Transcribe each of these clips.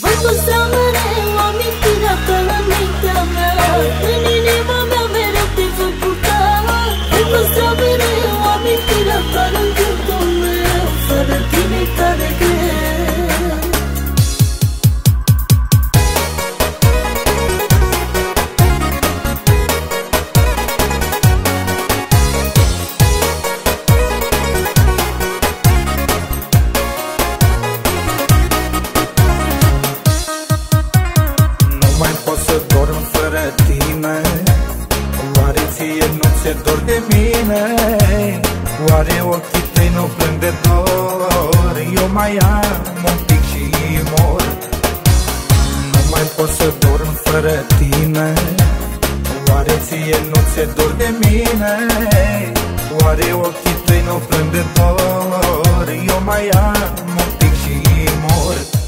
Vamos amar. Ți-e dor de mine? Oare ochii tăi nu plâng de dor? Eu mai am un pic și mor Nu mai pot să dorm fără tine Oare ție nu ți-e dor de mine? Oare ochii tăi nu plâng de dor? Eu mai am un pic și mor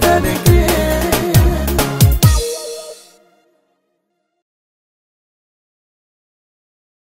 Titanic